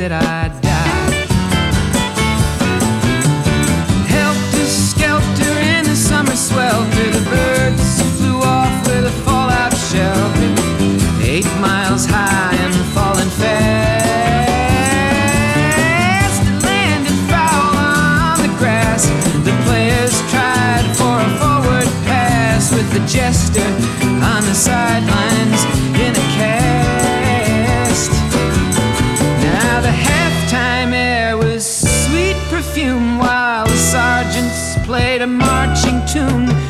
That I die. Helter skelter in the summer swelter, the birds flew off with a fallout shelter. Eight miles high and falling fast. It landed foul on the grass. The players tried for a forward pass with the jester on the sidelines played a marching tune.